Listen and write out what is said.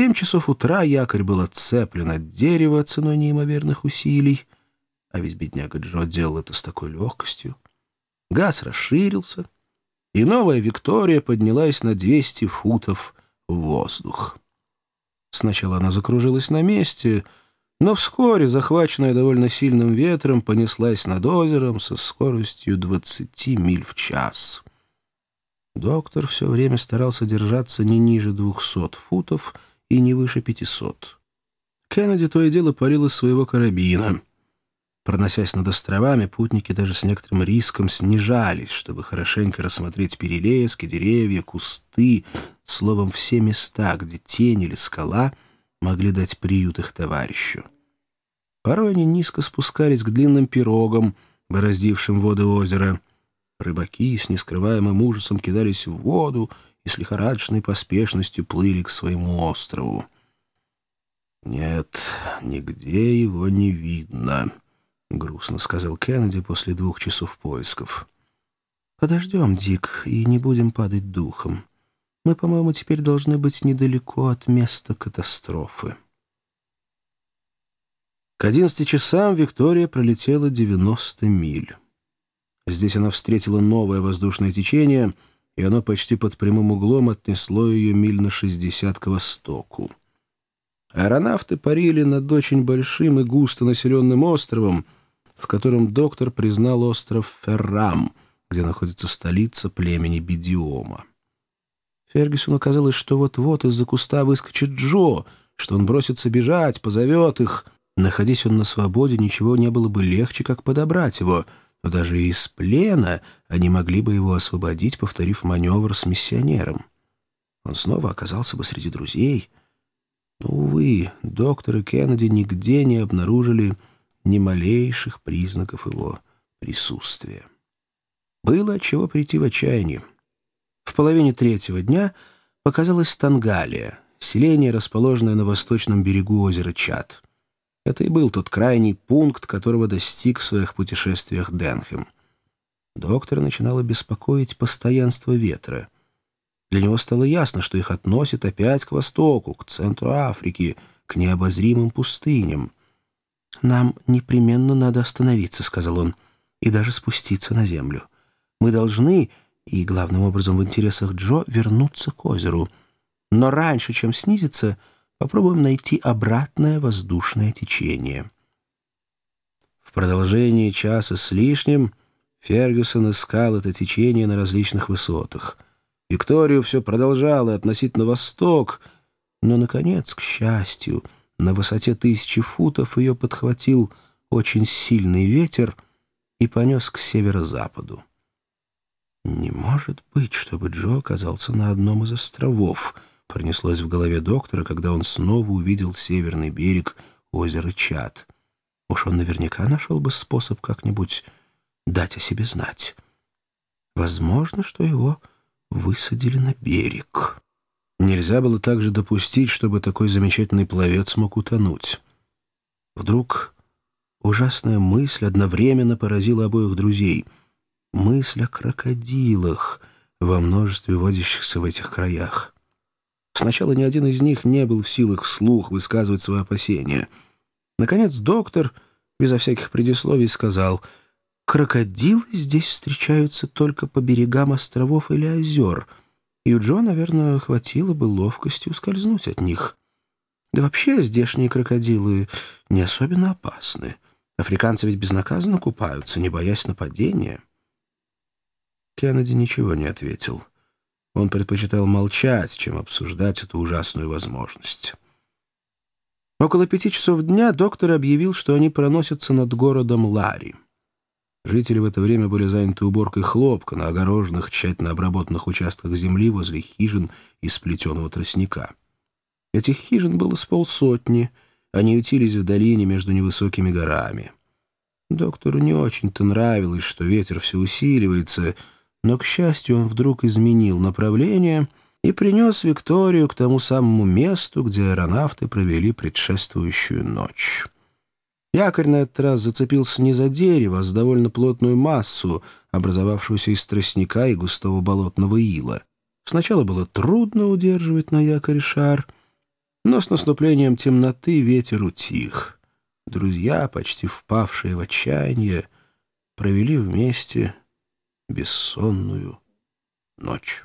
семь часов утра якорь был отцеплен от дерева ценой неимоверных усилий, а ведь бедняга Джо делал это с такой легкостью. Газ расширился, и новая Виктория поднялась на 200 футов в воздух. Сначала она закружилась на месте, но вскоре, захваченная довольно сильным ветром, понеслась над озером со скоростью 20 миль в час. Доктор все время старался держаться не ниже 200 футов и не выше 500. Кеннеди то и дело парил из своего карабина. Проносясь над островами, путники даже с некоторым риском снижались, чтобы хорошенько рассмотреть перелески, деревья, кусты, словом, все места, где тень или скала могли дать приют их товарищу. Порой они низко спускались к длинным пирогам, бороздившим воды озера. Рыбаки с нескрываемым ужасом кидались в воду и с лихорадочной поспешностью плыли к своему острову. «Нет, нигде его не видно», — грустно сказал Кеннеди после двух часов поисков. «Подождем, Дик, и не будем падать духом. Мы, по-моему, теперь должны быть недалеко от места катастрофы». К одиннадцати часам Виктория пролетела 90 миль. Здесь она встретила новое воздушное течение, и оно почти под прямым углом отнесло ее миль на 60 к востоку. Аэронавты парили над очень большим и густо населенным островом — в котором доктор признал остров Феррам, где находится столица племени Бедиома. Фергюсону казалось, что вот-вот из-за куста выскочит Джо, что он бросится бежать, позовет их. Находясь он на свободе, ничего не было бы легче, как подобрать его, но даже из плена они могли бы его освободить, повторив маневр с миссионером. Он снова оказался бы среди друзей. Но, увы, доктор и Кеннеди нигде не обнаружили ни малейших признаков его присутствия. Было от чего прийти в отчаяние. В половине третьего дня показалась Тангалия, селение, расположенное на восточном берегу озера Чад. Это и был тот крайний пункт, которого достиг в своих путешествиях Денхем. Доктор начинало беспокоить постоянство ветра. Для него стало ясно, что их относят опять к востоку, к центру Африки, к необозримым пустыням. «Нам непременно надо остановиться», — сказал он, — «и даже спуститься на землю. Мы должны, и главным образом в интересах Джо, вернуться к озеру. Но раньше, чем снизиться, попробуем найти обратное воздушное течение». В продолжении часа с лишним Фергюсон искал это течение на различных высотах. Викторию все продолжало относить на восток, но, наконец, к счастью, — на высоте тысячи футов ее подхватил очень сильный ветер и понес к северо-западу. «Не может быть, чтобы Джо оказался на одном из островов», — пронеслось в голове доктора, когда он снова увидел северный берег озера Чад. Уж он наверняка нашел бы способ как-нибудь дать о себе знать. Возможно, что его высадили на берег». Нельзя было также допустить, чтобы такой замечательный пловец мог утонуть. Вдруг ужасная мысль одновременно поразила обоих друзей. Мысль о крокодилах во множестве водящихся в этих краях. Сначала ни один из них не был в силах вслух высказывать свои опасения. Наконец доктор, безо всяких предисловий, сказал, «Крокодилы здесь встречаются только по берегам островов или озер» и у Джо, наверное, хватило бы ловкости ускользнуть от них. Да вообще здешние крокодилы не особенно опасны. Африканцы ведь безнаказанно купаются, не боясь нападения. Кеннеди ничего не ответил. Он предпочитал молчать, чем обсуждать эту ужасную возможность. Около пяти часов дня доктор объявил, что они проносятся над городом Ларри. Жители в это время были заняты уборкой хлопка на огороженных, тщательно обработанных участках земли возле хижин из сплетенного тростника. Этих хижин было с полсотни, они ютились в долине между невысокими горами. Доктору не очень-то нравилось, что ветер все усиливается, но, к счастью, он вдруг изменил направление и принес Викторию к тому самому месту, где аэронавты провели предшествующую ночь. Якорь на этот раз зацепился не за дерево, а за довольно плотную массу, образовавшуюся из тростника и густого болотного ила. Сначала было трудно удерживать на якоре шар, Но с наступлением темноты ветер утих. Друзья, почти впавшие в отчаяние, провели вместе бессонную ночь.